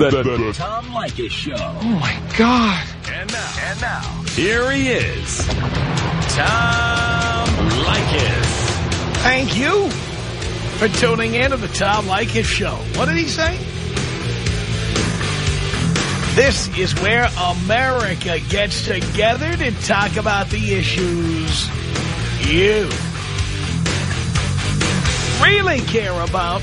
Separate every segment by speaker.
Speaker 1: The, the, the Tom Leykis Show.
Speaker 2: Oh, my God.
Speaker 1: And now, and now, here he is, Tom Leykis.
Speaker 2: Thank you for tuning in to the Tom Leykis Show. What did he say? This is where America gets together to talk about the issues you really care about.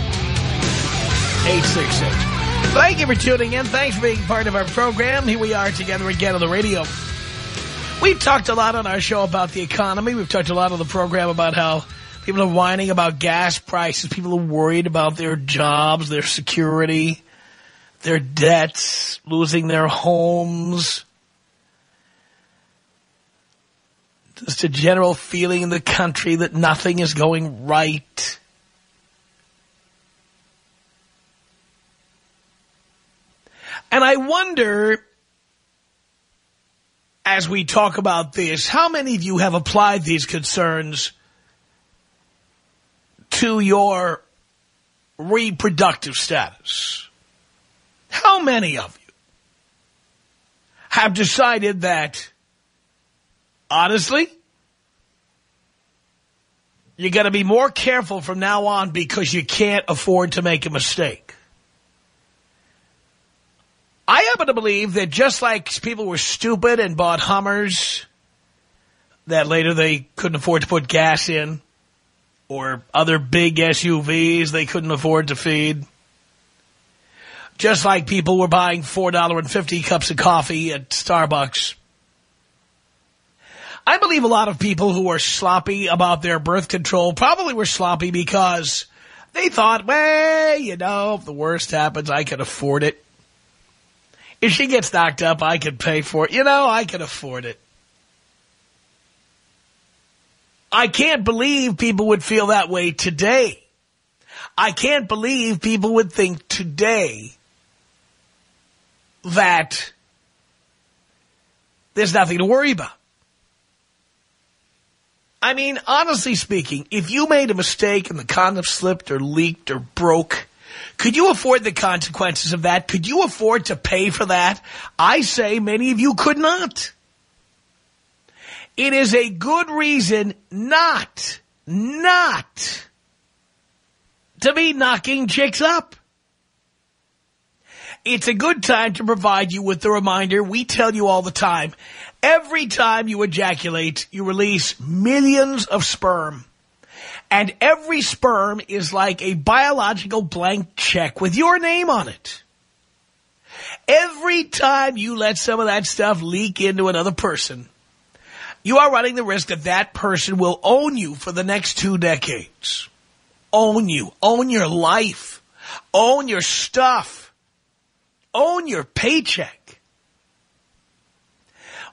Speaker 2: 1-800-5800-866. Thank you for tuning in. Thanks for being part of our program. Here we are together again on the radio. We've talked a lot on our show about the economy. We've talked a lot on the program about how people are whining about gas prices. People are worried about their jobs, their security, their debts, losing their homes. Just a general feeling in the country that nothing is going right. And I wonder, as we talk about this, how many of you have applied these concerns to your reproductive status? How many of you have decided that Honestly, you got to be more careful from now on because you can't afford to make a mistake. I happen to believe that just like people were stupid and bought Hummers that later they couldn't afford to put gas in or other big SUVs they couldn't afford to feed. Just like people were buying $4.50 cups of coffee at Starbucks I believe a lot of people who were sloppy about their birth control probably were sloppy because they thought, well, you know, if the worst happens, I can afford it. If she gets knocked up, I can pay for it. You know, I can afford it. I can't believe people would feel that way today. I can't believe people would think today that there's nothing to worry about. I mean, honestly speaking, if you made a mistake and the condom slipped or leaked or broke, could you afford the consequences of that? Could you afford to pay for that? I say many of you could not. It is a good reason not, not to be knocking chicks up. It's a good time to provide you with the reminder we tell you all the time. Every time you ejaculate, you release millions of sperm. And every sperm is like a biological blank check with your name on it. Every time you let some of that stuff leak into another person, you are running the risk that that person will own you for the next two decades. Own you. Own your life. Own your stuff. Own your paycheck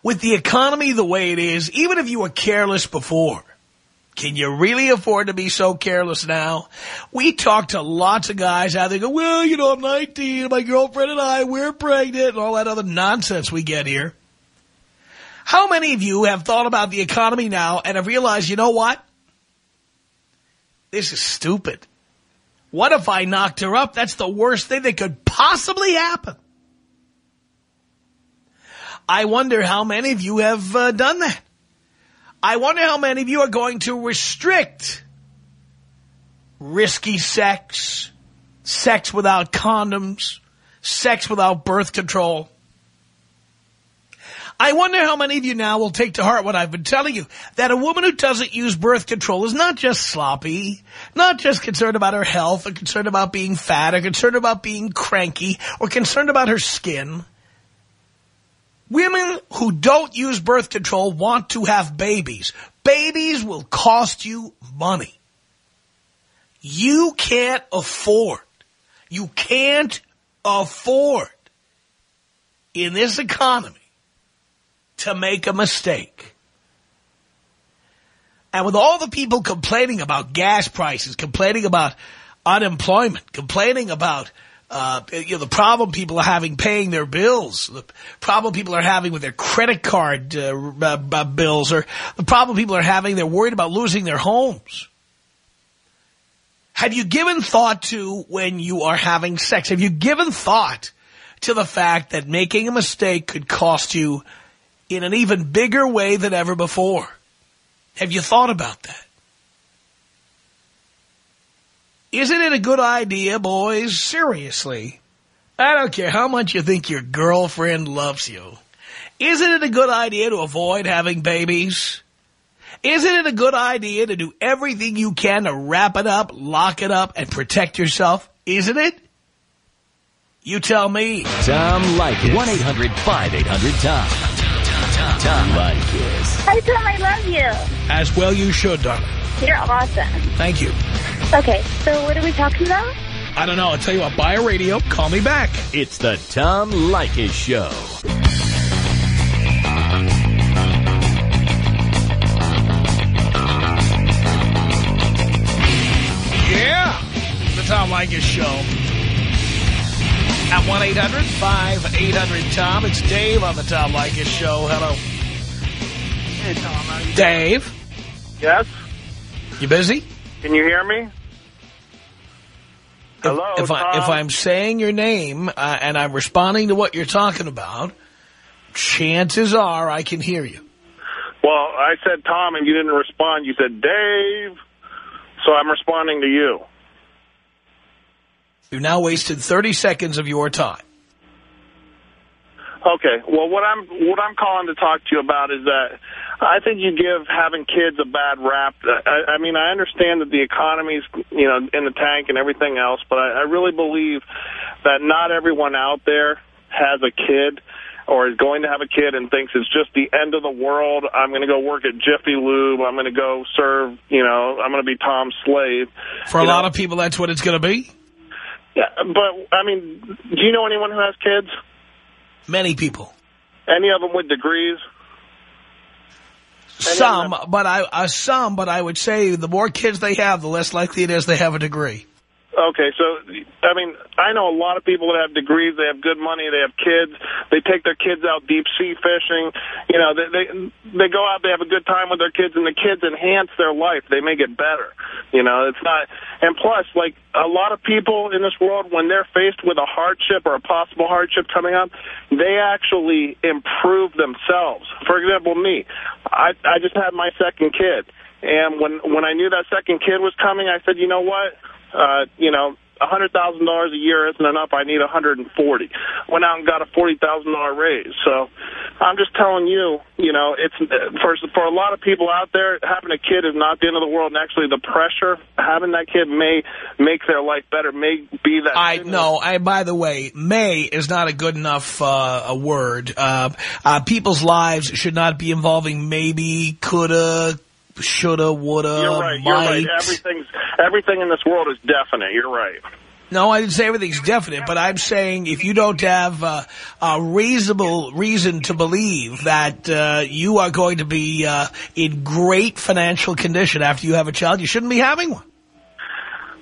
Speaker 2: with the economy the way it is, even if you were careless before, can you really afford to be so careless now? We talk to lots of guys out there go, well, you know, I'm 19, my girlfriend and I, we're pregnant, and all that other nonsense we get here. How many of you have thought about the economy now and have realized, you know what? This is stupid. What if I knocked her up? That's the worst thing that could possibly happen. I wonder how many of you have uh, done that. I wonder how many of you are going to restrict risky sex, sex without condoms, sex without birth control. I wonder how many of you now will take to heart what I've been telling you, that a woman who doesn't use birth control is not just sloppy, not just concerned about her health, or concerned about being fat, or concerned about being cranky, or concerned about her skin. Women who don't use birth control want to have babies. Babies will cost you money. You can't afford. You can't afford in this economy to make a mistake. And with all the people complaining about gas prices, complaining about unemployment, complaining about uh, you know the problem people are having paying their bills, the problem people are having with their credit card uh, uh, bills, or the problem people are having, they're worried about losing their homes. Have you given thought to when you are having sex? Have you given thought to the fact that making a mistake could cost you in an even bigger way than ever before? Have you thought about that? Isn't it a good idea, boys? Seriously. I don't care how much you think your girlfriend loves you. Isn't it a good idea to avoid having babies? Isn't it a good idea to do everything you can to wrap it up, lock it up, and protect yourself? Isn't it? You tell me.
Speaker 1: Tom Leykis. 1-800-5800-TOM. Tom Leykis.
Speaker 3: Hi, Tom. I love you.
Speaker 2: As well you should, darling.
Speaker 3: You're awesome.
Speaker 2: Thank you.
Speaker 3: Okay, so what are we talking about?
Speaker 2: I don't know. I'll tell you what. Buy a radio. Call me back.
Speaker 1: It's the Tom Leykis Show.
Speaker 2: Yeah. The Tom Leykis Show. At 1-800-5800-TOM. It's Dave on the Tom Leykis Show. Hello.
Speaker 4: Hey, Tom. How you
Speaker 2: Dave,
Speaker 4: Yes?
Speaker 2: you busy?
Speaker 4: Can you hear me?
Speaker 2: If-
Speaker 4: Hello,
Speaker 2: If, I,
Speaker 4: Tom?
Speaker 2: if I'm saying your name uh, and I'm responding to what you're talking about, chances are I can hear you.
Speaker 4: Well, I said Tom and you didn't respond. You said Dave. So I'm responding to you.
Speaker 2: You've now wasted 30 seconds of your time.
Speaker 4: Okay. Well, what I'm what I'm calling to talk to you about is that I think you give having kids a bad rap. I, I mean, I understand that the economy's you know in the tank and everything else, but I, I really believe that not everyone out there has a kid or is going to have a kid and thinks it's just the end of the world. I'm going to go work at Jiffy Lube. I'm going to go serve. You know, I'm going to be Tom's slave.
Speaker 2: For a
Speaker 4: You
Speaker 2: lot
Speaker 4: know?
Speaker 2: of people, that's what it's going to be.
Speaker 4: Yeah, but I mean, do you know anyone who has kids?
Speaker 2: Many people.
Speaker 4: Any of them with degrees?
Speaker 2: Some, but I uh, some, but I would say the more kids they have, the less likely it is they have a degree.
Speaker 4: Okay, so, I mean, I know a lot of people that have degrees, they have good money, they have kids, they take their kids out deep sea fishing, you know, they, they, they go out, they have a good time with their kids, and the kids enhance their life, they make it better, you know, it's not, and plus, like, a lot of people in this world, when they're faced with a hardship or a possible hardship coming up, they actually improve themselves. For example, me, I, I just had my second kid, and when, when I knew that second kid was coming, I said, you know what, uh, you know, a $100,000 a year isn't enough. I need a 140 Went out and got a $40,000 raise. So I'm just telling you, you know, it's for, for a lot of people out there, having a kid is not the end of the world. And actually, the pressure, having that kid may make their life better, may be that.
Speaker 2: I know. I by the way, may is not a good enough uh, a word. Uh, uh, people's lives should not be involving maybe, coulda, shoulda, woulda,
Speaker 4: You're right. You're
Speaker 2: might.
Speaker 4: right. Everything's everything in this world is definite. You're right.
Speaker 2: No, I didn't say everything's definite, but I'm saying if you don't have uh, a reasonable reason to believe that uh, you are going to be uh, in great financial condition after you have a child, you shouldn't be having one.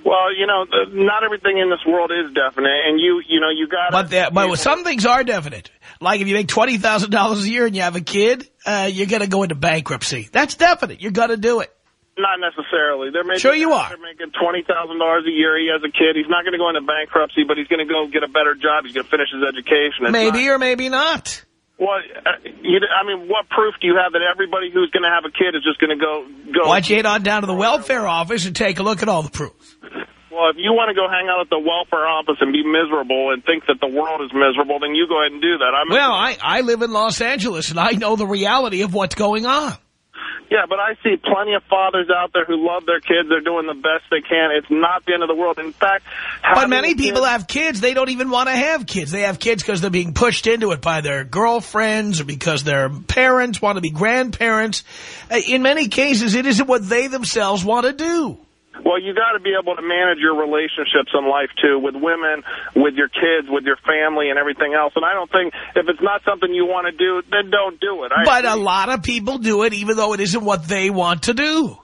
Speaker 4: Well, you know, not everything in this world is definite, and you, you know, you got.
Speaker 2: But there, but some things are definite. Like if you make twenty thousand dollars a year and you have a kid, uh, you're going to go into bankruptcy. That's definite. You're going to do it.
Speaker 4: Not necessarily. They're making,
Speaker 2: Sure you are.
Speaker 4: They're making twenty thousand dollars a year. He has a kid. He's not going to go into bankruptcy, but he's going to go get a better job. He's going to finish his education. It's
Speaker 2: maybe
Speaker 4: not-
Speaker 2: or maybe not.
Speaker 4: Well, uh, you, I mean, what proof do you have that everybody who's going to have a kid is just going to go go?
Speaker 2: Why don't you head on down to the welfare office and take a look at all the proof?
Speaker 4: Well, if you want to go hang out at the welfare office and be miserable and think that the world is miserable, then you go ahead and do that. I'm
Speaker 2: Well, I, I live in Los Angeles, and I know the reality of what's going on.
Speaker 4: Yeah, but I see plenty of fathers out there who love their kids. They're doing the best they can. It's not the end of the world. In fact,
Speaker 2: But many people
Speaker 4: kid-
Speaker 2: have kids. They don't even want to have kids. They have kids because they're being pushed into it by their girlfriends or because their parents want to be grandparents. Uh, In many cases, it isn't what they themselves want to do.
Speaker 4: Well, you got to be able to manage your relationships in life, too, with women, with your kids, with your family, and everything else. And I don't think if it's not something you want to do, then don't do it. I
Speaker 2: but
Speaker 4: agree.
Speaker 2: a lot of people do it even though it isn't what they want to do.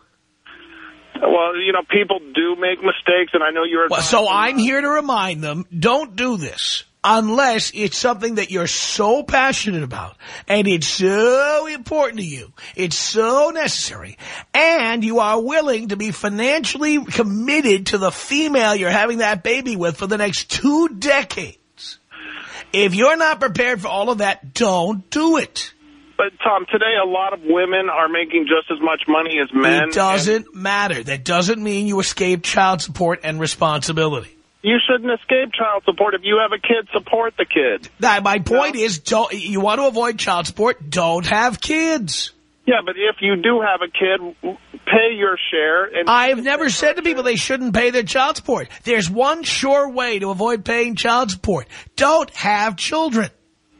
Speaker 4: Well, you know, people do make mistakes, and I know you're...
Speaker 2: Well, so I'm here to remind them, don't do this unless it's something that you're so passionate about and it's so important to you. It's so necessary. And you are willing to be financially committed to the female you're having that baby with for the next two decades. If you're not prepared for all of that, don't do it.
Speaker 4: But, Tom, today a lot of women are making just as much money as men.
Speaker 2: It doesn't matter. That doesn't mean you escape child support and responsibility.
Speaker 4: You shouldn't escape child support. If you have a kid, support the kid.
Speaker 2: That, my point is, don't, you want to avoid child support, don't have kids.
Speaker 4: Yeah, but if you do have a kid, pay your share. And
Speaker 2: I have never said to people they shouldn't pay their child support. There's one sure way to avoid paying child support. Don't have children.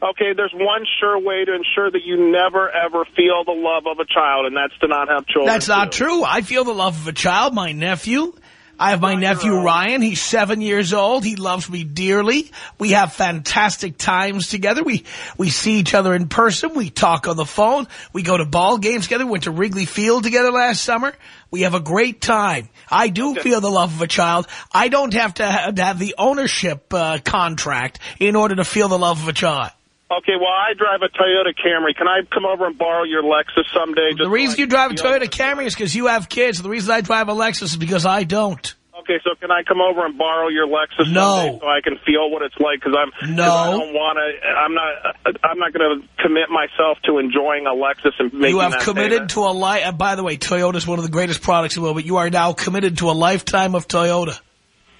Speaker 4: Okay, there's one sure way to ensure that you never, ever feel the love of a child, and that's to not have children.
Speaker 2: That's not
Speaker 4: too.
Speaker 2: true. I feel the love of a child, my nephew. I have my nephew. Ryan. He's seven years old. He loves me dearly. We have fantastic times together. We we see each other in person. We talk on the phone. We go to ball games together. We went to Wrigley Field together last summer. We have a great time. I do feel the love of a child. I don't have to have, to have the ownership uh, contract in order to feel the love of a child.
Speaker 4: Okay, well, I drive a Toyota Camry. Can I come over and borrow your Lexus someday? Just
Speaker 2: The reason you drive a Toyota Camry is because you have kids. The reason I drive a Lexus is because I don't.
Speaker 4: Okay, so can I come over and borrow your Lexus
Speaker 2: No.
Speaker 4: someday so I can feel what it's like? Because I'm,
Speaker 2: No.
Speaker 4: I don't want to. I'm not. I'm not going to commit myself to enjoying a Lexus and making
Speaker 2: You have committed
Speaker 4: payment.
Speaker 2: to a life. Uh, by the way, Toyota is one of the greatest products in the world, but you are now committed to a lifetime of Toyota.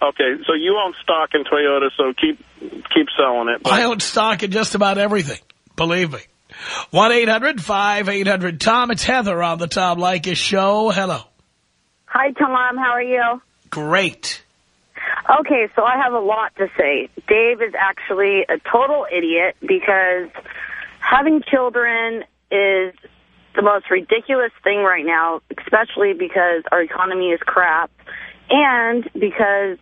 Speaker 4: Okay, so you own stock in Toyota, so keep keep selling it.
Speaker 2: I own stock in just about everything. Believe me. 1-800-5800-TOM. It's Heather on the Tom Leykis Show. Hello.
Speaker 3: Hi, Tom. How are you?
Speaker 2: Great.
Speaker 3: Okay, so I have a lot to say. Dave is actually a total idiot because having children is the most ridiculous thing right now, especially because our economy is crap and because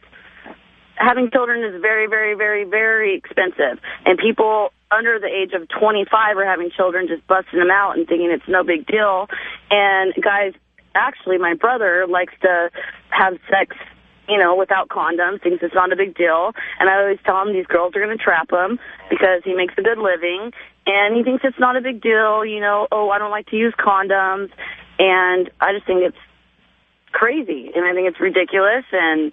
Speaker 3: having children is very, very, very, very expensive. And people under the age of 25 are having children, just busting them out and thinking it's no big deal. And guys, actually, my brother likes to have sex, you know, without condoms, thinks it's not a big deal. And I always tell him these girls are going to trap him because he makes a good living. And he thinks it's not a big deal, you know, oh, I don't like to use condoms. And I just think it's crazy. And I think it's ridiculous. And,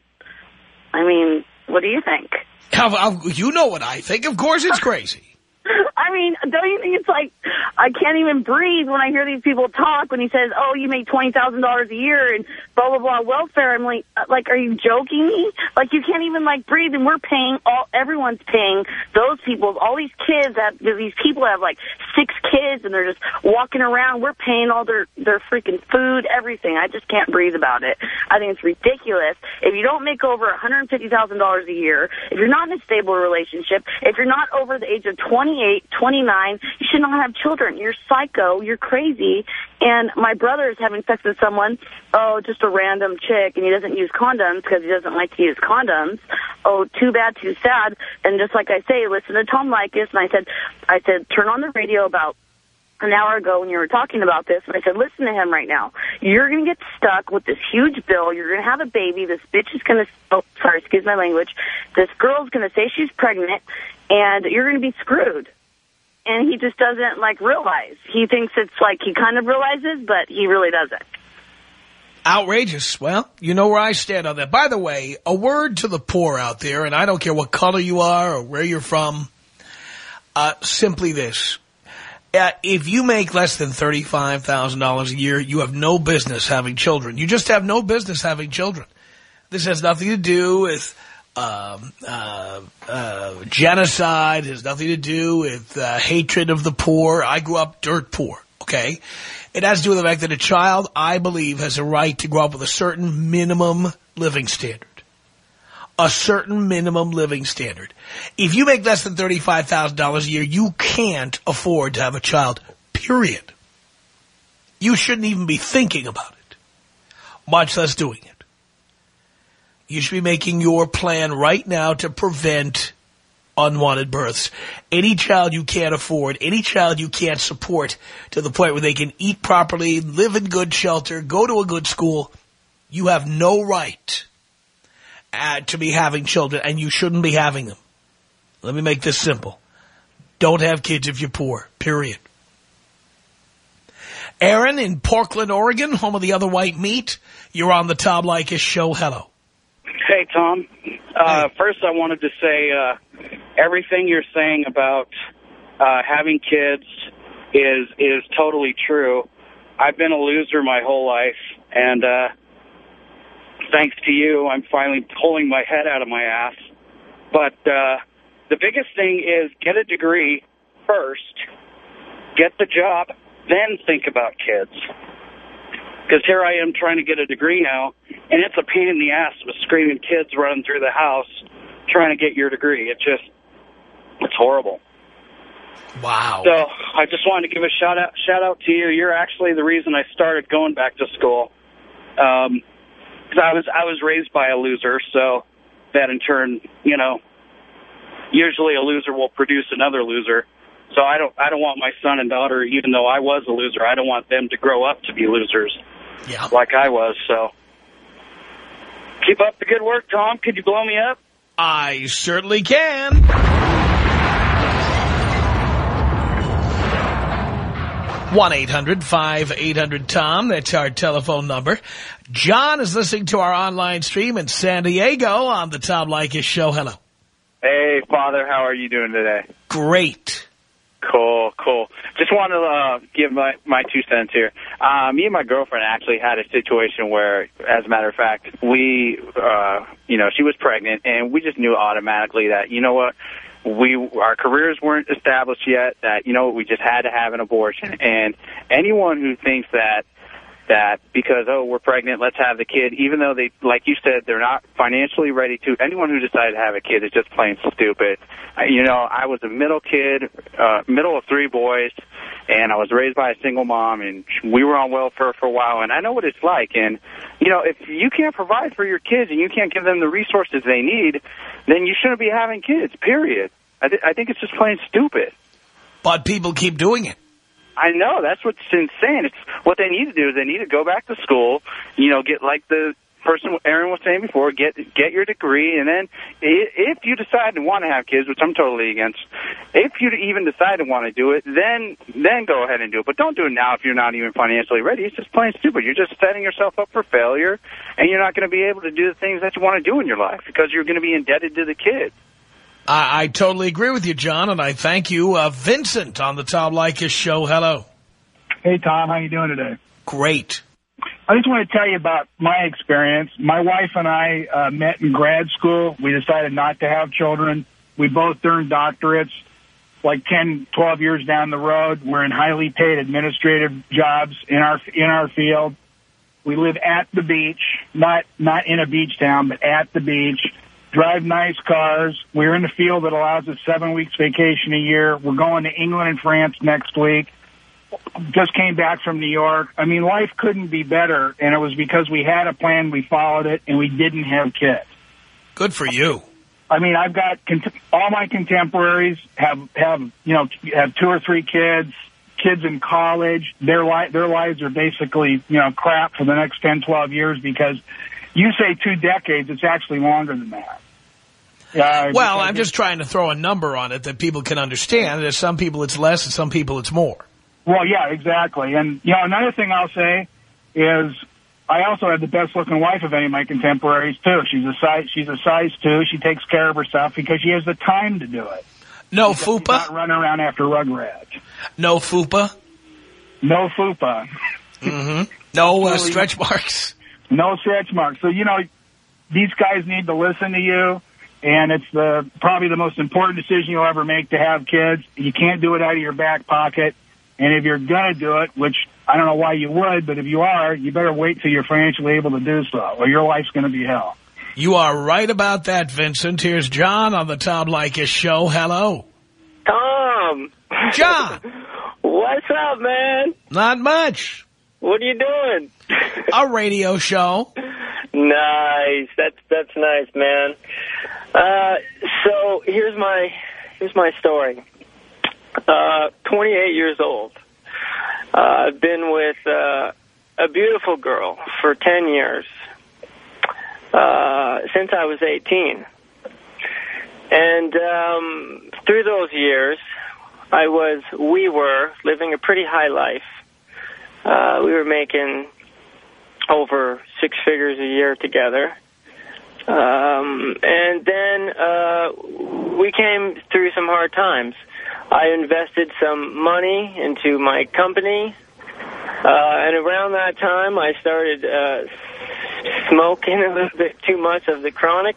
Speaker 3: I mean, what do you think?
Speaker 2: How, how- you know what I think. Of course it's crazy.
Speaker 3: I mean, don't you think it's like I can't even breathe when I hear these people talk when he says, "Oh, you make twenty thousand dollars a year and blah blah blah welfare." I'm like, uh, like, are you joking me? Like, you can't even like breathe, and we're paying all. Everyone's paying those people. All these kids have these people have like six kids, and they're just walking around. We're paying all their their freaking food, everything. I just can't breathe about it. I think it's ridiculous. If you don't make over one hundred fifty thousand dollars a year, if you're not in a stable relationship, if you're not over the age of twenty eight, twenty nine, you should not have children. You're psycho. You're crazy. And my brother is having sex with someone, oh, just a random chick, and he doesn't use condoms because he doesn't like to use condoms. Oh, too bad, too sad. And just like I say, listen to Tom Leykis. And I said, I said, turn on the radio about an hour ago when you were talking about this, and I said, listen to him right now. You're going to get stuck with this huge bill. You're going to have a baby. This bitch is going to, oh, sorry, excuse my language. This girl's going to say she's pregnant, and you're going to be screwed. And he just doesn't, like, realize. He thinks it's like he kind of realizes, but he really doesn't.
Speaker 2: Outrageous. Well, you know where I stand on that. By the way, a word to the poor out there, and I don't care what color you are or where you're from, uh, simply this. Uh, if you make less than $35,000 a year, you have no business having children. You just have no business having children. This has nothing to do with um, uh, uh, genocide. It has nothing to do with uh, hatred of the poor. I grew up dirt poor, okay? It has to do with the fact that a child, I believe, has a right to grow up with a certain minimum living standard. A certain minimum living standard. If you make less than $35,000 a year, you can't afford to have a child, period. You shouldn't even be thinking about it, much less doing it. You should be making your plan right now to prevent unwanted births. Any child you can't afford, any child you can't support to the point where they can eat properly, live in good shelter, go to a good school, you have no right uh, to be having children, and you shouldn't be having them. Let me make this simple. Don't have kids if you're poor, period. Aaron in Portland, Oregon, home of the other white meat. You're on the Tom Leykis show. Hello.
Speaker 5: Hey, Tom. Uh, first, I wanted to say uh, everything you're saying about uh, having kids is is totally true. I've been a loser my whole life, and uh, thanks to you, I'm finally pulling my head out of my ass. But uh, the biggest thing is get a degree first, get the job, then think about kids. Because here I am trying to get a degree now, and it's a pain in the ass with screaming kids running through the house trying to get your degree. It just, it's horrible.
Speaker 2: Wow.
Speaker 5: So I just wanted to give a shout out, shout out to you. You're actually the reason I started going back to school. Um, cause I was, I was raised by a loser. So that in turn, you know, usually a loser will produce another loser. So I don't, I don't want my son and daughter, even though I was a loser, I don't want them to grow up to be losers
Speaker 2: Yeah.
Speaker 5: like I was. So keep up the good work, Tom. Could you blow me up?
Speaker 2: I certainly can. one 800 tom That's our telephone number. John is listening to our online stream in San Diego on the Tom Leykis show. Hello.
Speaker 6: Hey, Father, how are you doing today?
Speaker 2: Great.
Speaker 6: Cool, cool. Just want to uh, give my, my two cents here. Uh, me and my girlfriend actually had a situation where, as a matter of fact, we, uh, you know, she was pregnant, and we just knew automatically that, you know what, we our careers weren't established yet. That you know we just had to have an abortion. And anyone who thinks that that because oh we're pregnant, let's have the kid, even though they like you said they're not financially ready to. Anyone who decided to have a kid is just plain stupid. You know, I was a middle kid, uh, middle of three boys, and I was raised by a single mom, and we were on welfare for a while, and I know what it's like. And you know, if you can't provide for your kids and you can't give them the resources they need, then you shouldn't be having kids. Period. I, th I think it's just plain stupid.
Speaker 2: But people keep doing it.
Speaker 6: I know that's what's insane. It's what they need to do is they need to go back to school. You know, get like the person Aaron was saying before, get get your degree, and then if you decide to want to have kids, which I'm totally against, if you even decide to want to do it, then then go ahead and do it. But don't do it now if you're not even financially ready. It's just plain stupid. You're just setting yourself up for failure, and you're not going to be able to do the things that you want to do in your life because you're going to be indebted to the kid.
Speaker 2: I, I totally agree with you, John, and I thank you. Uh, Vincent on the Tom Leykis show. Hello.
Speaker 7: Hey, Tom. How you doing today?
Speaker 2: Great.
Speaker 7: I just want to tell you about my experience. My wife and I uh, met in grad school. We decided not to have children. We both earned doctorates. Like 10, 12 years down the road, we're in highly paid administrative jobs in our in our field. We live at the beach, not not in a beach town, but at the beach. Drive nice cars. We're in the field that allows us seven weeks vacation a year. We're going to England and France next week just came back from New York. I mean, life couldn't be better, and it was because we had a plan, we followed it, and we didn't have kids.
Speaker 2: Good for you.
Speaker 7: I mean, I've got all my contemporaries have have you know have two or three kids, kids in college. Their li their lives are basically you know crap for the next ten, twelve years because you say two decades, it's actually longer than that.
Speaker 2: Uh, well, I'm just trying to throw a number on it that people can understand. There's some people it's less, and some people it's more.
Speaker 7: Well, yeah, exactly. And, you know, another thing I'll say is I also have the best looking wife of any of my contemporaries, too. She's a size, she's a size two. She takes care of herself because she has the time to do it.
Speaker 2: No
Speaker 7: she's
Speaker 2: fupa?
Speaker 7: Not running around after Rugrats.
Speaker 2: No fupa?
Speaker 7: No fupa.
Speaker 2: Mm-hmm. No uh, stretch marks?
Speaker 7: No stretch marks. So, you know, these guys need to listen to you. And it's the probably the most important decision you'll ever make to have kids. You can't do it out of your back pocket. And if you're going to do it, which I don't know why you would, but if you are, you better wait till you're financially able to do so, or your life's going to be hell.
Speaker 2: You are right about that, Vincent. Here's John on the Tom Leykis show. Hello.
Speaker 8: Tom.
Speaker 2: John.
Speaker 8: What's up, man?
Speaker 2: Not much.
Speaker 8: What are you doing?
Speaker 2: A radio show.
Speaker 8: Nice. That's that's nice, man. Uh, so here's my here's my story. Uh, 28 years old. Uh, I've been with uh, a beautiful girl for 10 years uh, since I was 18. And um, through those years, I was, we were living a pretty high life. Uh, we were making over six figures a year together. Um, and then uh, we came through some hard times. I invested some money into my company, uh, and around that time I started uh, smoking a little bit too much of the chronic.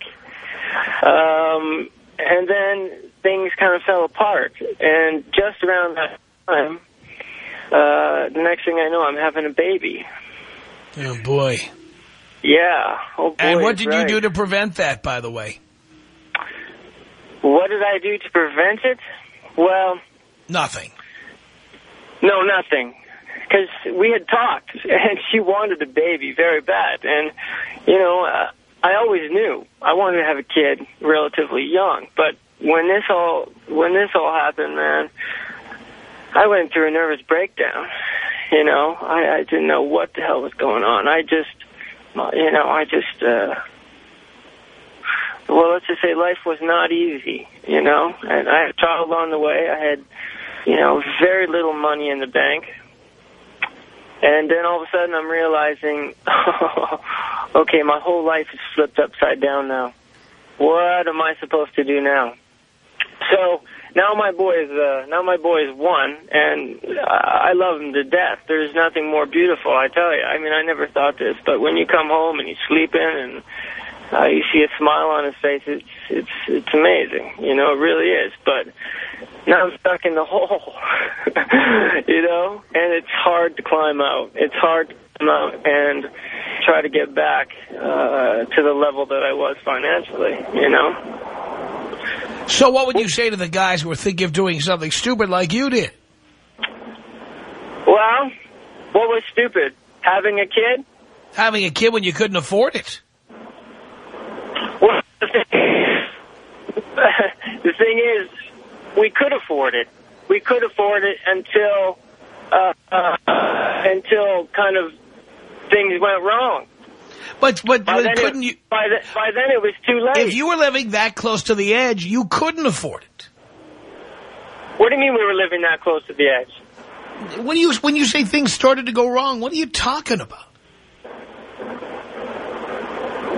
Speaker 8: Um, and then things kind of fell apart. And just around that time, uh, the next thing I know, I'm having a baby.
Speaker 2: Oh, boy.
Speaker 8: Yeah. Oh, boy,
Speaker 2: and what did
Speaker 8: right.
Speaker 2: you do to prevent that, by the way?
Speaker 8: What did I do to prevent it? Well...
Speaker 2: Nothing.
Speaker 8: No, nothing. Because we had talked, and she wanted a baby very bad. And, you know, uh, I always knew I wanted to have a kid relatively young. But when this all when this all happened, man, I went through a nervous breakdown. You know, I, I didn't know what the hell was going on. I just, you know, I just, uh, well, let's just say life was not easy, you know, and I had a on the way. I had, you know, very little money in the bank. And then all of a sudden I'm realizing, okay, my whole life is flipped upside down now. What am I supposed to do now? So now my boy is uh, now my boy is one, and I love him to death. There's nothing more beautiful, I tell you. I mean, I never thought this, but when you come home and he's sleeping and uh, you see a smile on his face, it's it's it's amazing. You know, it really is. But now I'm stuck in the hole, you know, and it's hard to climb out. It's hard to climb out and try to get back uh, to the level that I was financially, you know.
Speaker 2: So what would you say to the guys who were thinking of doing something stupid like you did?
Speaker 8: Well, what was stupid? Having a kid?
Speaker 2: Having a kid when you couldn't afford it.
Speaker 8: Well, the thing is, we could afford it. We could afford it until uh, uh, until kind of things went wrong.
Speaker 2: But but,
Speaker 8: By
Speaker 2: but
Speaker 8: then,
Speaker 2: couldn't
Speaker 8: it,
Speaker 2: you?
Speaker 8: by, the, by then it was too late.
Speaker 2: If you were living that close to the edge, you couldn't afford it.
Speaker 8: what do you mean we were living that close to the edge?
Speaker 2: When you when you say things started to go wrong, what are you talking about?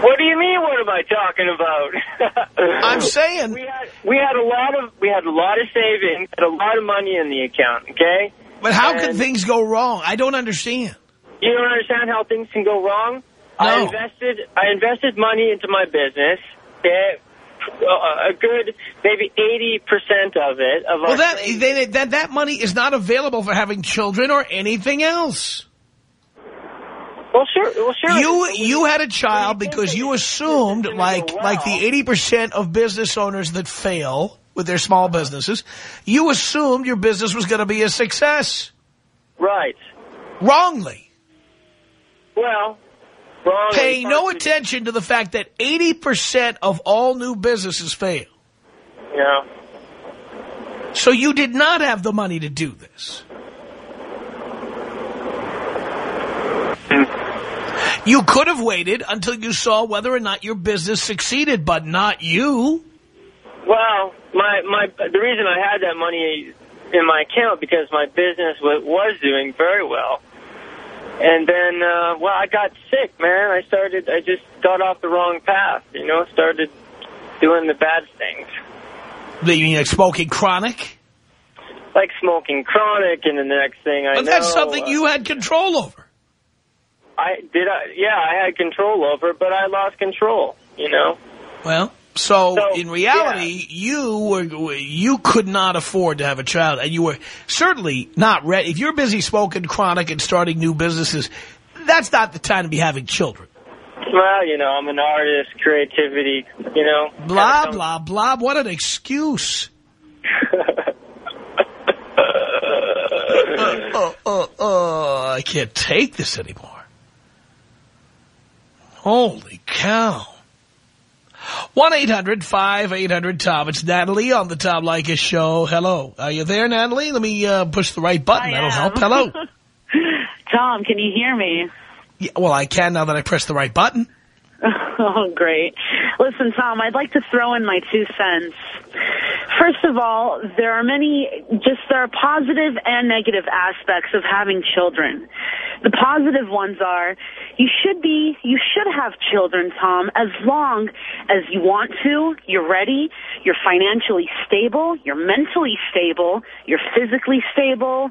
Speaker 8: What do you mean? What am I talking about?
Speaker 2: I'm saying
Speaker 8: we had we had a lot of we had a lot of savings, had a lot of money in the account. Okay,
Speaker 2: But how
Speaker 8: And-
Speaker 2: things go wrong? I don't understand.
Speaker 8: you don't understand how things can go wrong. I invested I invested money into my business. Uh, a good maybe eighty percent of it of
Speaker 2: Well, that, they, that that money is not available for having children or anything else.
Speaker 8: well sure well sure
Speaker 2: You you had a child because you assumed, like
Speaker 8: well.
Speaker 2: like the eighty percent of business owners that fail with their small businesses, you assumed your business was going to be a success.
Speaker 8: right.
Speaker 2: Wrongly,
Speaker 8: Well, wrong.
Speaker 2: paying no attention to the fact that eighty percent of all new businesses fail.
Speaker 8: Yeah.
Speaker 2: So you did not have the money to do this. You could have waited until you saw whether or not your business succeeded, but not you.
Speaker 8: Well, my my the reason I had that money in my account because my business was doing very well, and then uh, well, I got sick, man. I started, I just got off the wrong path, you know, started doing the bad things
Speaker 2: you mean like smoking chronic?
Speaker 8: like smoking chronic, and the next thing I
Speaker 2: But
Speaker 8: know,
Speaker 2: that's something
Speaker 8: uh,
Speaker 2: you had control over.
Speaker 8: I did. I yeah, I had control over, but I lost control. You know.
Speaker 2: Well, so,
Speaker 8: So,
Speaker 2: in reality, you were you could not afford to have a child, and you were certainly not ready. If you're busy smoking chronic and starting new businesses, that's not the time to be having children.
Speaker 8: Well, you know, I'm an artist, creativity. You know.
Speaker 2: Blah blah blah. What an excuse. Uh, uh, uh, I can't take this anymore. Holy cow. 1-800-5800-TOM. It's Natalie on the Tom Leykis show. Hello. Are you there, Natalie? Let me uh, push the right button. That'll help. Hello.
Speaker 9: Tom, can you hear me?
Speaker 2: Yeah, well, I can now that I press the right button.
Speaker 9: Oh, great. Listen, Tom, I'd like to throw in my two cents. First of all, there are many, just there are positive and negative aspects of having children. The positive ones are you should be, you should have children, Tom, as long as you want to, you're ready, you're financially stable, you're mentally stable, you're physically stable.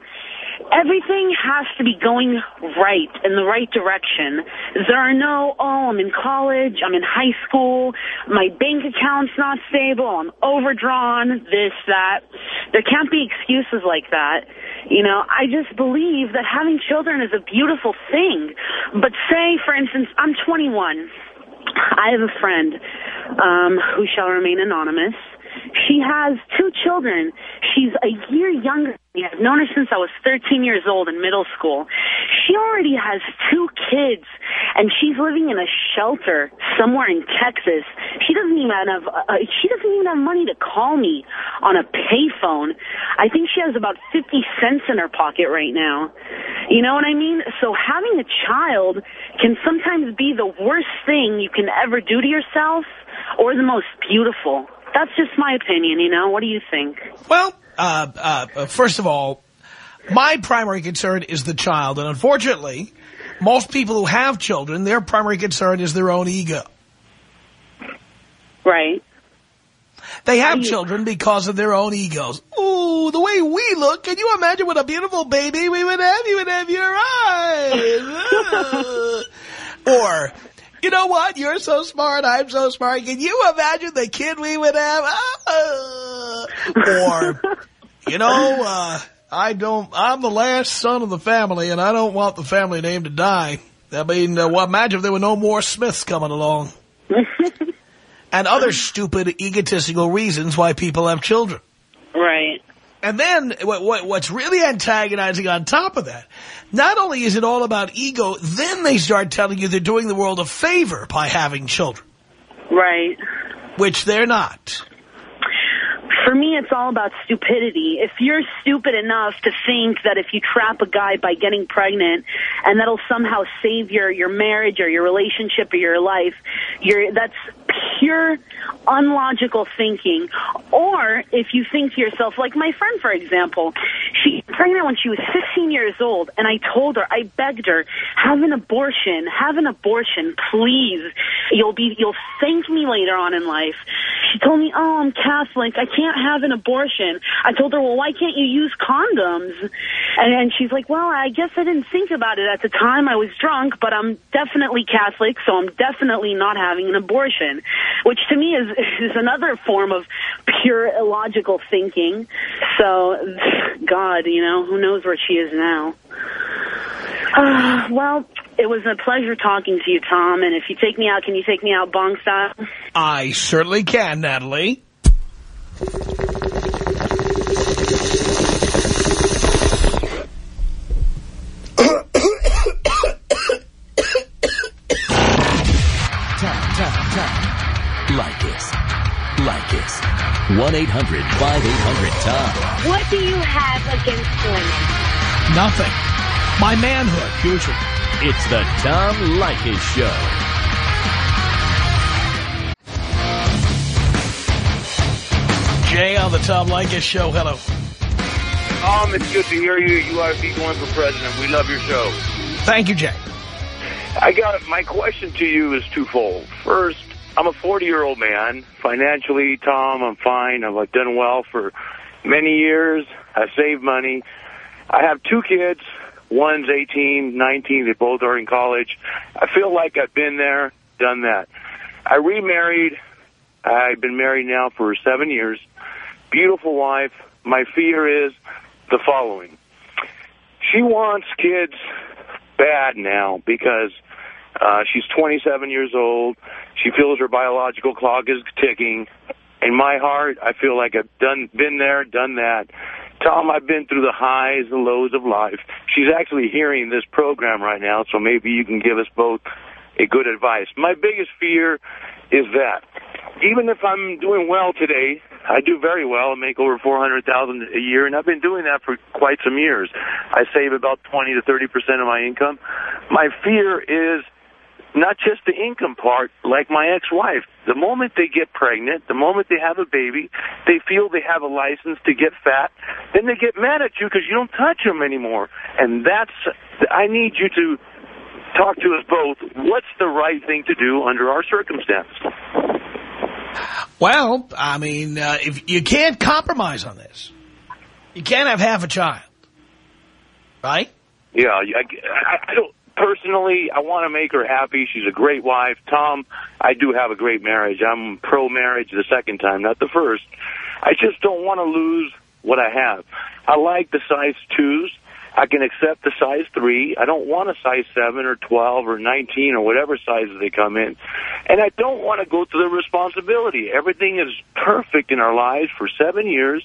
Speaker 9: Everything has to be going right in the right direction. There are no, oh, I'm in college, I'm in high school, my bank account's not stable, I'm overdrawn, this, that. There can't be excuses like that. You know, I just believe that having children is a beautiful thing. But say, for instance, I'm 21. I have a friend um, who shall remain anonymous. She has two children. She's a year younger than me. I've known her since I was 13 years old in middle school. She already has two kids, and she's living in a shelter somewhere in Texas. She doesn't even have uh, she doesn't even have money to call me on a payphone. I think she has about 50 cents in her pocket right now. You know what I mean? So having a child can sometimes be the worst thing you can ever do to yourself or the most beautiful. That's just my opinion, you know? What do you think?
Speaker 2: Well, uh, uh, first of all, my primary concern is the child. And unfortunately, most people who have children, their primary concern is their own ego.
Speaker 9: Right.
Speaker 2: They have children because of their own egos. Ooh, the way we look, can you imagine what a beautiful baby we would have? You would have your eyes. or, you know what? You're so smart. I'm so smart. Can you imagine the kid we would have? Ah. Or, you know, uh, I don't, I'm the last son of the family and I don't want the family name to die. I mean, uh, well, imagine if there were no more Smiths coming along. and other stupid, egotistical reasons why people have children.
Speaker 9: Right.
Speaker 2: And then what, what, what's really antagonizing on top of that, not only is it all about ego, then they start telling you they're doing the world a favor by having children,
Speaker 9: Right.
Speaker 2: which they're not.
Speaker 9: For me, it's all about stupidity. If you're stupid enough to think that if you trap a guy by getting pregnant and that'll somehow save your, your marriage or your relationship or your life, you're, that's pure unlogical thinking. Or if you think to yourself, like my friend, for example, she pregnant when she was 16 years old, and I told her, I begged her, have an abortion, have an abortion, please. You'll be, you'll thank me later on in life. She told me, oh, I'm Catholic, I can't have an abortion. I told her, well, why can't you use condoms? And, and she's like, well, I guess I didn't think about it at the time. I was drunk, but I'm definitely Catholic, so I'm definitely not having an abortion, which to me is, is another form of pure illogical thinking. So, God, you know, who knows where she is now. Uh, well, it was a pleasure talking to you, Tom, and if you take me out, can you take me out bong style?
Speaker 2: I certainly can, Natalie.
Speaker 1: 1-800-5800-TOM.
Speaker 3: What do you have against women?
Speaker 2: Nothing. My manhood, usually.
Speaker 1: It's the Tom Leykis Show.
Speaker 2: Jay on the Tom Leykis show. Hello.
Speaker 10: Oh, Tom, it's good to hear you. You ought to be going for president. We love your show.
Speaker 2: Thank you, Jay.
Speaker 10: I got my question to you is twofold. First, I'm a 40-year-old man. Financially, Tom, I'm fine. I've done well for many years. I saved money. I have two kids. One's 18, 19. They both are in college. I feel like I've been there, done that. I remarried. I've been married now for seven years. Beautiful wife. My fear is the following. She wants kids bad now because uh, she's 27 years old. She feels her biological clock is ticking. In my heart, I feel like I've done, been there, done that. Tom, I've been through the highs and lows of life. She's actually hearing this program right now, so maybe you can give us both a good advice. My biggest fear is that even if I'm doing well today, I do very well and make over 400000 a year, and I've been doing that for quite some years. I save about 20 to 30% of my income. My fear is not just the income part, like my ex-wife. The moment they get pregnant, the moment they have a baby, they feel they have a license to get fat, then they get mad at you because you don't touch them anymore. And that's, I need you to talk to us both. What's the right thing to do under our circumstances?
Speaker 2: Well, I mean, uh, if you can't compromise on this, you can't have half a child, right?
Speaker 10: Yeah, I, I, I don't personally, I want to make her happy. She's a great wife. Tom, I do have a great marriage. I'm pro-marriage the second time, not the first. I just don't want to lose what I have. I like the size twos. I can accept the size 3. I don't want a size 7 or 12 or 19 or whatever sizes they come in. And I don't want to go through the responsibility. Everything is perfect in our lives for seven years.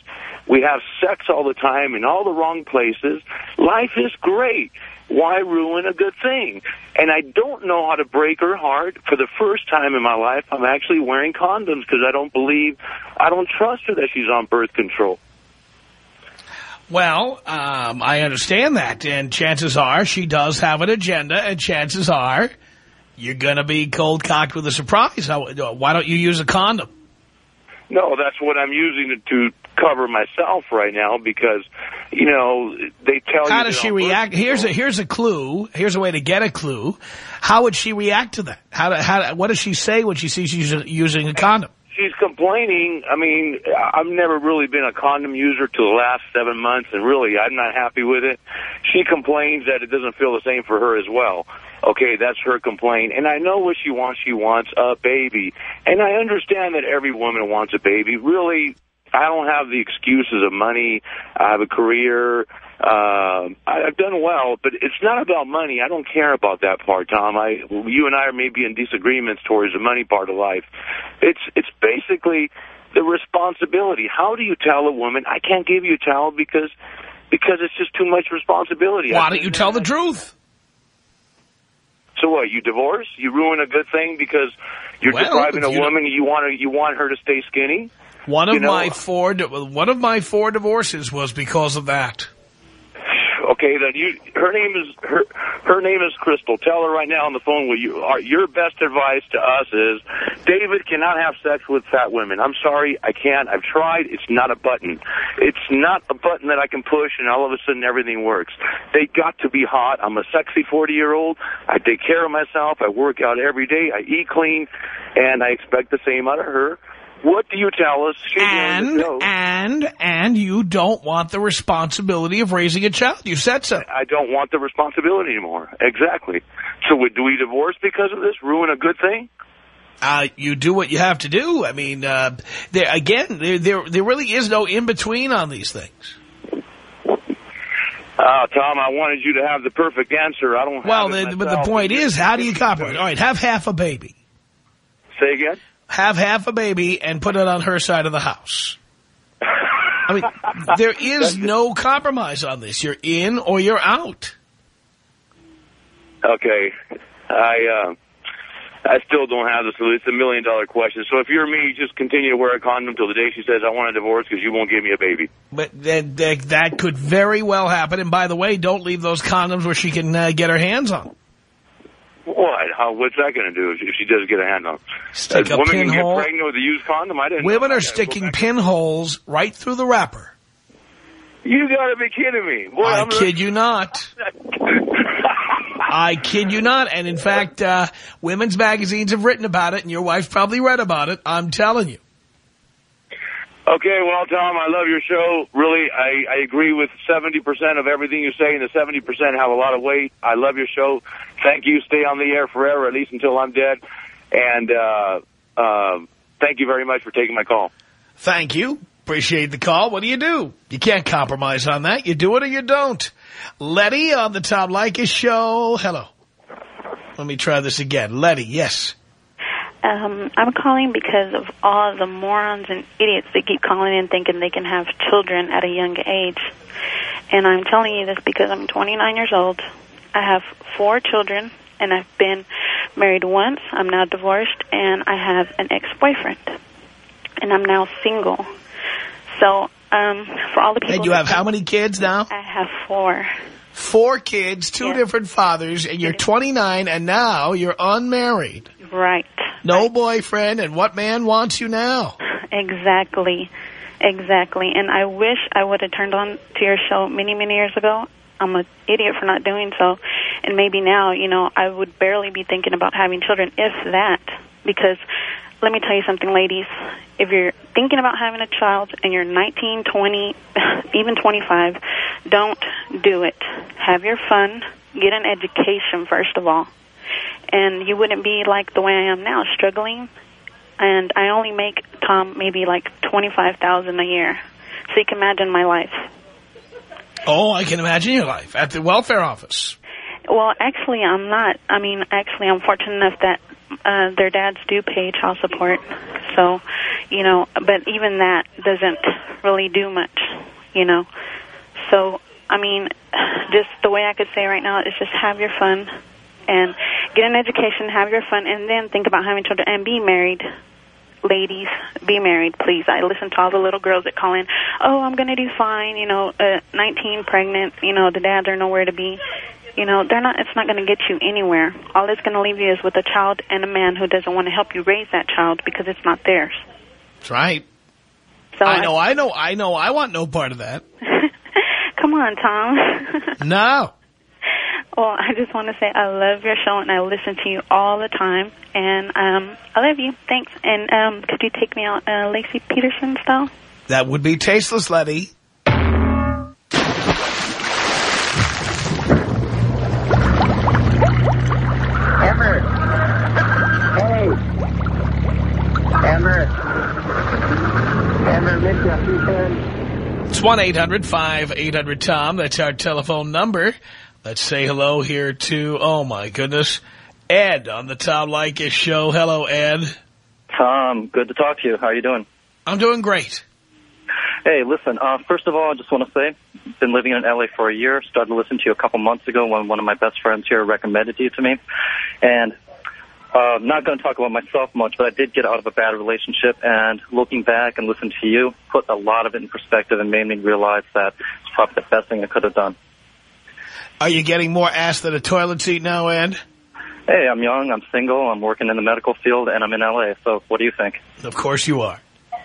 Speaker 10: We have sex all the time in all the wrong places. Life is great. Why ruin a good thing? And I don't know how to break her heart. For the first time in my life, I'm actually wearing condoms because I don't believe, I don't trust her that she's on birth control.
Speaker 2: Well, um, I understand that, and chances are she does have an agenda, and chances are you're going to be cold-cocked with a surprise. Why don't you use a condom?
Speaker 10: No, that's what I'm using to cover myself right now because, you know, they tell you
Speaker 2: How
Speaker 10: you...
Speaker 2: does she react? Here's a here's a clue. Here's a way to get a clue. How would she react to that? How, how What does she say when she sees you using a condom?
Speaker 10: she's complaining. I mean, I've never really been a condom user to the last seven months, and really, I'm not happy with it. She complains that it doesn't feel the same for her as well. Okay, that's her complaint. And I know what she wants. She wants a baby. And I understand that every woman wants a baby. Really, I don't have the excuses of money. I have a career. Uh, I, I've done well, but it's not about money. I don't care about that part, Tom. I, you and I are maybe in disagreements towards the money part of life. It's, it's basically the responsibility. How do you tell a woman, I can't give you a child because, because it's just too much responsibility?
Speaker 2: Why don't you tell the truth?
Speaker 10: So what? You divorce? You ruin a good thing because you're
Speaker 2: Well,
Speaker 10: depriving a woman. You want to, you want her to stay skinny.
Speaker 2: One of
Speaker 10: You know-
Speaker 2: my uh, four one of my four divorces was because of that.
Speaker 10: Okay, then you. Her name is her. Her name is Crystal. Tell her right now on the phone. Will you? Our, your best advice to us is, David cannot have sex with fat women. I'm sorry, I can't. I've tried. It's not a button. It's not a button that I can push and all of a sudden everything works. They got to be hot. I'm a sexy 40 year old. I take care of myself. I work out every day. I eat clean, and I expect the same out of her. What do you tell us? The
Speaker 2: And, and, and you don't want the responsibility of raising a child. You said so.
Speaker 10: I don't want the responsibility anymore. Exactly. So would, do we divorce because of this? Ruin a good thing?
Speaker 2: Uh, you do what you have to do. I mean, uh, there, again, there, there, there really is no in-between on these things.
Speaker 10: Uh, Tom, I wanted you to have the perfect answer. I don't
Speaker 2: Well,
Speaker 10: have it
Speaker 2: the, but the point is, how do you compromise? All right, have half a baby.
Speaker 10: Say again?
Speaker 2: Have half a baby and put it on her side of the house. I mean, there is no compromise on this. You're in or you're out.
Speaker 10: Okay. I, uh, I still don't have the solution. It's a million dollar question. So if you're me, just continue to wear a condom till the day she says, I want a divorce because you won't give me a baby.
Speaker 2: But that, that, that could very well happen. And by the way, don't leave those condoms where she can uh, get her hands on.
Speaker 10: What? How, what's that going to do if she does get a hand on?
Speaker 2: Stick
Speaker 10: a
Speaker 2: a
Speaker 10: woman can
Speaker 2: pinhole.
Speaker 10: get pregnant with a used condom? I didn't.
Speaker 2: Women are sticking pinholes right through the wrapper.
Speaker 10: You got to be kidding me. Boy,
Speaker 2: I
Speaker 10: I'm
Speaker 2: kid you not. I kid you not. And in fact, uh, women's magazines have written about it, and your wife probably read about it. I'm telling you.
Speaker 10: Okay, well, Tom, I love your show. Really, I, I agree with 70% of everything you say, and the 70% have a lot of weight. I love your show. Thank you. Stay on the air forever, at least until I'm dead. And uh, uh, thank you very much for taking my call.
Speaker 2: Thank you. Appreciate the call. What do you do? You can't compromise on that. You do it or you don't. Letty on the Tom Leykis show. Hello. Let me try this again. Letty, yes.
Speaker 11: Um, I'm calling because of all the morons and idiots that keep calling in thinking they can have children at a young age. And I'm telling you this because I'm 29 years old. I have four children, and I've been married once. I'm now divorced, and I have an ex-boyfriend. and I'm now single. So um, for all the people...
Speaker 2: And you have how many kids now?
Speaker 11: I have four.
Speaker 2: Four kids, two
Speaker 11: Yes.
Speaker 2: different fathers, and you're 29, and now you're unmarried.
Speaker 11: Right.
Speaker 2: No boyfriend, and what man wants you now?
Speaker 11: Exactly. Exactly. And I wish I would have turned on to your show many, many years ago. I'm an idiot for not doing so. And maybe now, you know, I would barely be thinking about having children, if that. Because let me tell you something, ladies. If you're thinking about having a child and you're 19, 20, even 25, don't do it. Have your fun. Get an education, first of all. And you wouldn't be like the way I am now, struggling and I only make Tom maybe like twenty five thousand a year. So you can imagine my life.
Speaker 2: Oh, I can imagine your life at the welfare office.
Speaker 11: Well, actually, I'm not. I mean, actually, I'm fortunate enough that uh, their dads do pay child support. So, you know, but even that doesn't really do much, you know. So, I mean, just the way I could say right now is just have your fun and get an education, have your fun, and then think about having children and be married. Ladies, be married, please. I listen to all the little girls that call in, oh, I'm going to do fine, you know, uh, 19, pregnant, you know, the dads are nowhere to be. You know, they're not. It's not going to get you anywhere. All it's going to leave you is with a child and a man who doesn't want to help you raise that child because it's not theirs.
Speaker 2: That's right.
Speaker 11: So
Speaker 2: I know, I know, I know. I want no part of that.
Speaker 11: Come on, Tom.
Speaker 2: No.
Speaker 11: Well, I just want to say I love your show and I listen to you all the time. And um, I love you. Thanks. And um, could you take me out uh, Laci Peterson style?
Speaker 2: That would be tasteless, Letty.
Speaker 12: Emmer. Hey. Emmer. Emmer, miss you a few times.
Speaker 2: It's 1-800-5800-TOM. That's our telephone number. Let's say hello here to, oh my goodness, Ed on the Tom Leykis show. Hello, Ed.
Speaker 13: Tom, good to talk to you. How are you doing?
Speaker 2: I'm doing great.
Speaker 13: Hey, listen, uh, first of all, I just want to say, been living in L.A. for a year, started listening to you a couple months ago when one of my best friends here recommended you to me. And uh, I'm not going to talk about myself much, but I did get out of a bad relationship, and looking back and listening to you, put a lot of it in perspective and made me realize that it's probably the best thing I could have done.
Speaker 2: Are you getting more ass than a toilet seat now, Ed?
Speaker 13: Hey, I'm young, I'm single, I'm working in the medical field, and I'm in L.A., so what do you think?
Speaker 2: Of course you are.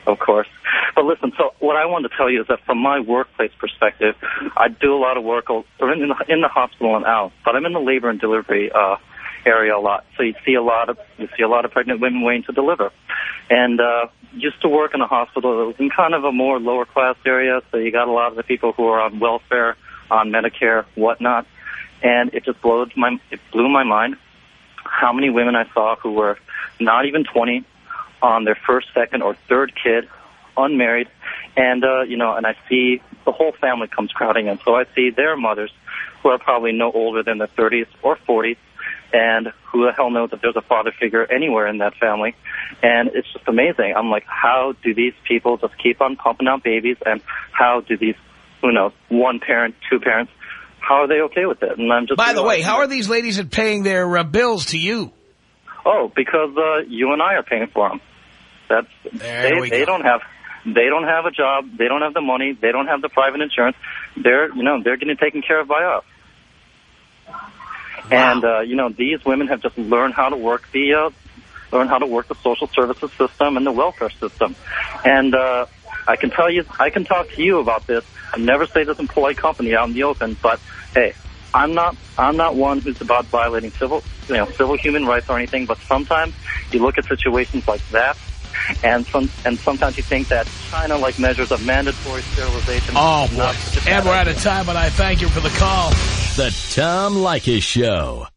Speaker 13: Of course. But listen, so what I wanted to tell you is that from my workplace perspective, I do a lot of work in the, in the hospital and out, but I'm in the labor and delivery uh, area a lot. So you see a lot of you see a lot of pregnant women waiting to deliver, and uh, used to work in a hospital that was in kind of a more lower class area. So you got a lot of the people who are on welfare, on Medicare, whatnot, and it just blew my it blew my mind how many women I saw who were not even 20 on their first, second, or third kid, unmarried, and uh, you know, and I see the whole family comes crowding in. So I see their mothers, who are probably no older than their 30s or 40s, and who the hell knows if there's a father figure anywhere in that family. And it's just amazing. I'm like, how do these people just keep on pumping out babies, and how do these, who knows, one parent, two parents, how are they okay with it? And I'm just
Speaker 2: By the way, how are these ladies at paying their uh, bills to you?
Speaker 13: Oh, because uh, you and I are paying for them. That's
Speaker 2: There
Speaker 13: they, they don't have they don't have a job. They don't have the money. They don't have the private insurance. They're you know they're getting taken care of by us. Wow. And uh, you know these women have just learned how to work the uh, learn how to work the social services system and the welfare system. And uh, I can tell you, I can talk to you about this. I never say this in polite company out in the open, but hey, I'm not I'm not one who's about violating civil you know civil human rights or anything. But sometimes you look at situations like that, and some and sometimes you think that China like measures of mandatory sterilization.
Speaker 2: Oh,
Speaker 13: is not
Speaker 2: boy.
Speaker 13: such a
Speaker 2: Ed,
Speaker 13: bad
Speaker 2: we're out of time, but I thank you for the call.
Speaker 1: The Tom Leykis Show.